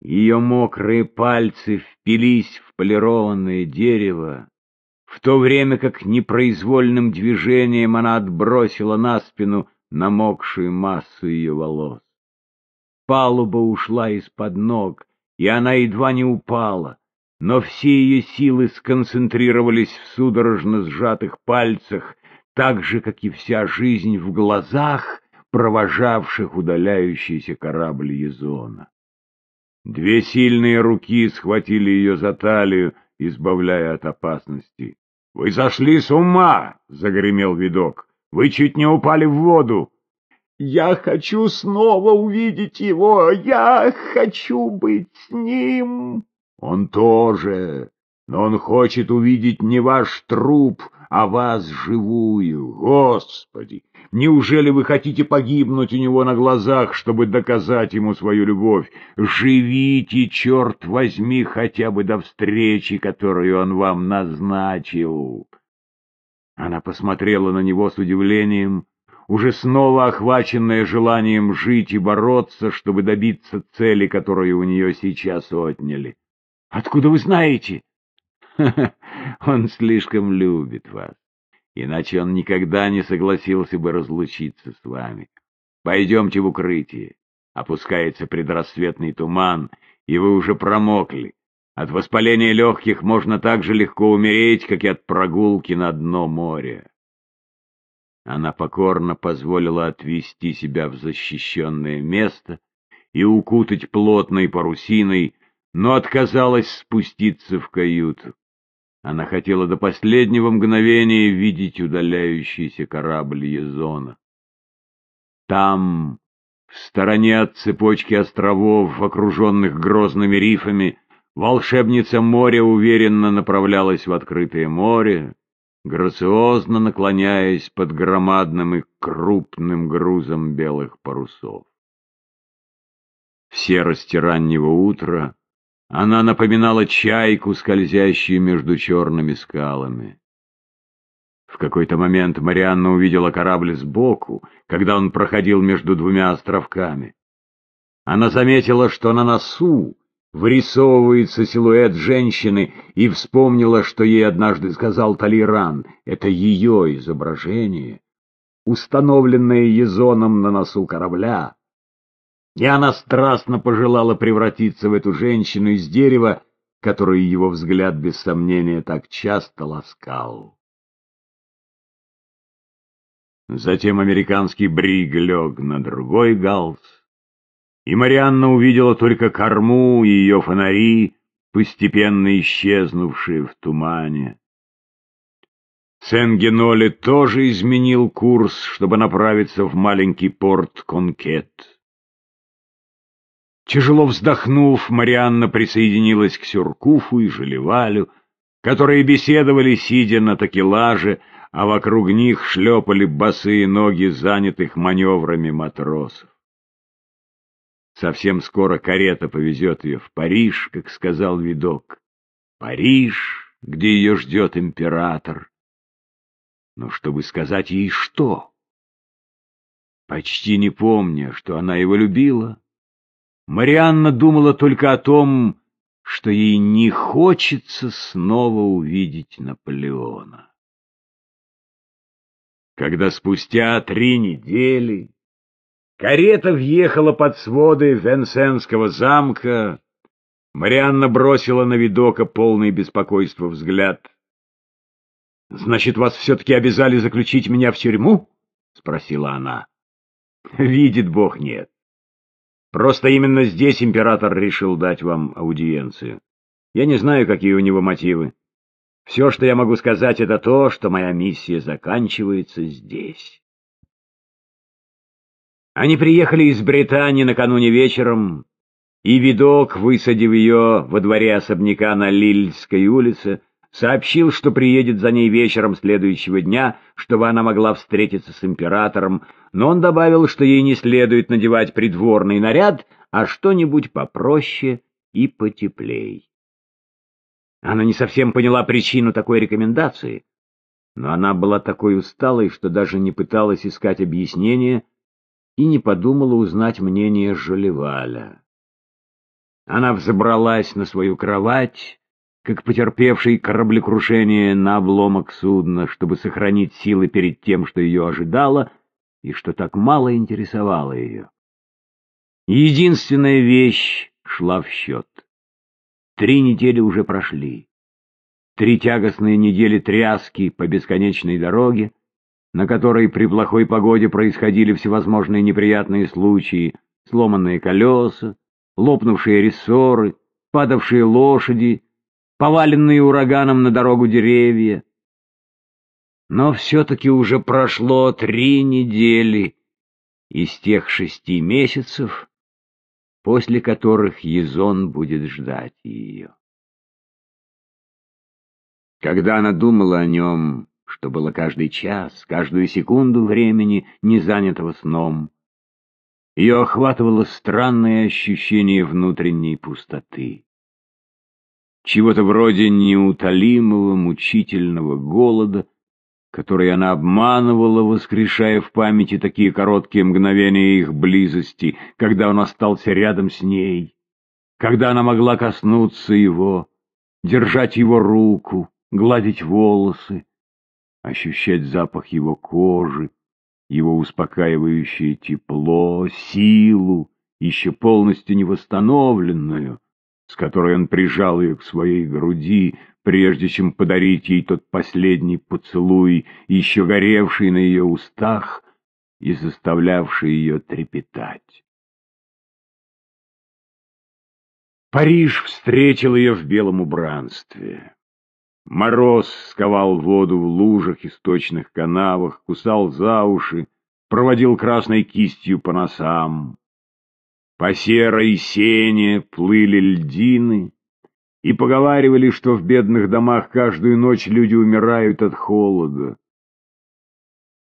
Ее мокрые пальцы впились в полированное дерево, в то время как непроизвольным движением она отбросила на спину намокшую массу ее волос. Палуба ушла из-под ног, и она едва не упала, но все ее силы сконцентрировались в судорожно сжатых пальцах, так же, как и вся жизнь в глазах, провожавших удаляющийся корабль Езона. Две сильные руки схватили ее за талию, избавляя от опасности. — Вы сошли с ума! — загремел видок. — Вы чуть не упали в воду! Я хочу снова увидеть его, я хочу быть с ним. Он тоже, но он хочет увидеть не ваш труп, а вас живую. Господи, неужели вы хотите погибнуть у него на глазах, чтобы доказать ему свою любовь? Живите, черт возьми, хотя бы до встречи, которую он вам назначил. Она посмотрела на него с удивлением, уже снова охваченная желанием жить и бороться, чтобы добиться цели, которую у нее сейчас отняли. — Откуда вы знаете? Он слишком любит вас, иначе он никогда не согласился бы разлучиться с вами. Пойдемте в укрытие. Опускается предрассветный туман, и вы уже промокли. От воспаления легких можно так же легко умереть, как и от прогулки на дно моря. Она покорно позволила отвести себя в защищенное место и укутать плотной парусиной, но отказалась спуститься в каюту. Она хотела до последнего мгновения видеть удаляющийся корабль Езона. Там, в стороне от цепочки островов, окруженных грозными рифами, волшебница моря уверенно направлялась в открытое море, грациозно наклоняясь под громадным и крупным грузом белых парусов. В серости раннего утра она напоминала чайку, скользящую между черными скалами. В какой-то момент Марианна увидела корабль сбоку, когда он проходил между двумя островками. Она заметила, что на носу вырисовывается силуэт женщины и вспомнила, что ей однажды сказал Талиран. Это ее изображение, установленное Езоном на носу корабля. И она страстно пожелала превратиться в эту женщину из дерева, которую его взгляд без сомнения так часто ласкал. Затем американский бриг лег на другой галс, и Марианна увидела только корму и ее фонари, постепенно исчезнувшие в тумане. Сен-Геноли тоже изменил курс, чтобы направиться в маленький порт Конкет. Тяжело вздохнув, Марианна присоединилась к Сюркуфу и Желевалю, которые беседовали, сидя на такелаже, а вокруг них шлепали босые ноги занятых маневрами матросов. Совсем скоро карета повезет ее в Париж, как сказал видок. Париж, где ее ждет император. Но чтобы сказать ей что? Почти не помня, что она его любила, Марианна думала только о том, что ей не хочется снова увидеть Наполеона. Когда спустя три недели Карета въехала под своды Венсенского замка. Марианна бросила на видока полный беспокойства взгляд. — Значит, вас все-таки обязали заключить меня в тюрьму? — спросила она. — Видит Бог, нет. Просто именно здесь император решил дать вам аудиенцию. Я не знаю, какие у него мотивы. Все, что я могу сказать, это то, что моя миссия заканчивается здесь. Они приехали из Британии накануне вечером, и видок, высадив ее во дворе особняка на Лильской улице, сообщил, что приедет за ней вечером следующего дня, чтобы она могла встретиться с императором, но он добавил, что ей не следует надевать придворный наряд, а что-нибудь попроще и потеплей. Она не совсем поняла причину такой рекомендации, но она была такой усталой, что даже не пыталась искать объяснения, и не подумала узнать мнение Жолеваля. Она взобралась на свою кровать, как потерпевший кораблекрушение на обломок судна, чтобы сохранить силы перед тем, что ее ожидало, и что так мало интересовало ее. Единственная вещь шла в счет. Три недели уже прошли. Три тягостные недели тряски по бесконечной дороге, на которой при плохой погоде происходили всевозможные неприятные случаи, сломанные колеса, лопнувшие рессоры, падавшие лошади, поваленные ураганом на дорогу деревья. Но все-таки уже прошло три недели из тех шести месяцев, после которых Езон будет ждать ее. Когда она думала о нем, что было каждый час, каждую секунду времени, не занятого сном, ее охватывало странное ощущение внутренней пустоты. Чего-то вроде неутолимого, мучительного голода, который она обманывала, воскрешая в памяти такие короткие мгновения их близости, когда он остался рядом с ней, когда она могла коснуться его, держать его руку, гладить волосы, ощущать запах его кожи, его успокаивающее тепло, силу, еще полностью невосстановленную, с которой он прижал ее к своей груди, прежде чем подарить ей тот последний поцелуй, еще горевший на ее устах и заставлявший ее трепетать. Париж встретил ее в белом убранстве. Мороз сковал воду в лужах и сточных канавах, кусал за уши, проводил красной кистью по носам. По серой сене плыли льдины, и поговаривали, что в бедных домах каждую ночь люди умирают от холода.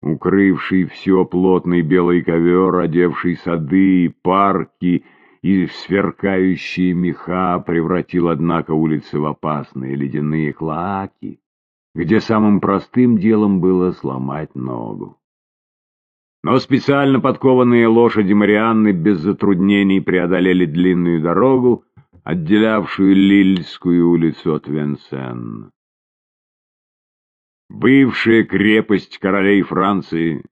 Укрывший все плотный белый ковер, одевший сады и парки — и сверкающие меха превратил, однако, улицы в опасные ледяные клоаки, где самым простым делом было сломать ногу. Но специально подкованные лошади Марианны без затруднений преодолели длинную дорогу, отделявшую Лильскую улицу от Венсен. Бывшая крепость королей Франции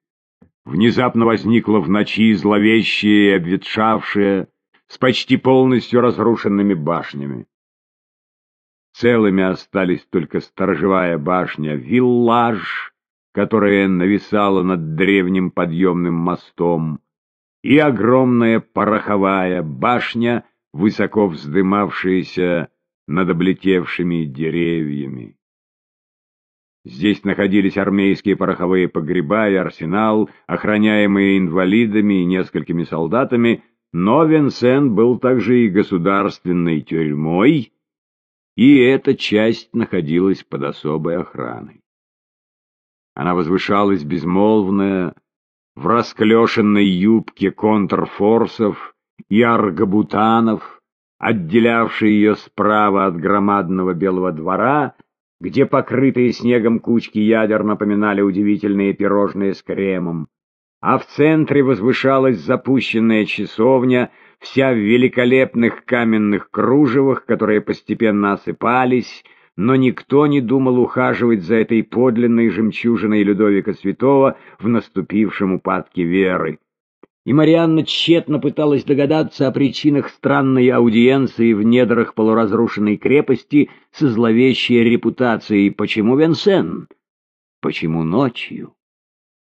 внезапно возникла в ночи зловещая и обветшавшая, с почти полностью разрушенными башнями. Целыми остались только сторожевая башня «Виллаж», которая нависала над древним подъемным мостом, и огромная пороховая башня, высоко вздымавшаяся над облетевшими деревьями. Здесь находились армейские пороховые погреба и арсенал, охраняемые инвалидами и несколькими солдатами, но Винсен был также и государственной тюрьмой, и эта часть находилась под особой охраной. Она возвышалась безмолвная, в расклешенной юбке контрфорсов и аргабутанов, отделявшей ее справа от громадного белого двора, где покрытые снегом кучки ядер напоминали удивительные пирожные с кремом а в центре возвышалась запущенная часовня, вся в великолепных каменных кружевах, которые постепенно осыпались, но никто не думал ухаживать за этой подлинной жемчужиной Людовика Святого в наступившем упадке веры. И Марианна тщетно пыталась догадаться о причинах странной аудиенции в недрах полуразрушенной крепости со зловещей репутацией. Почему Венсен? Почему ночью?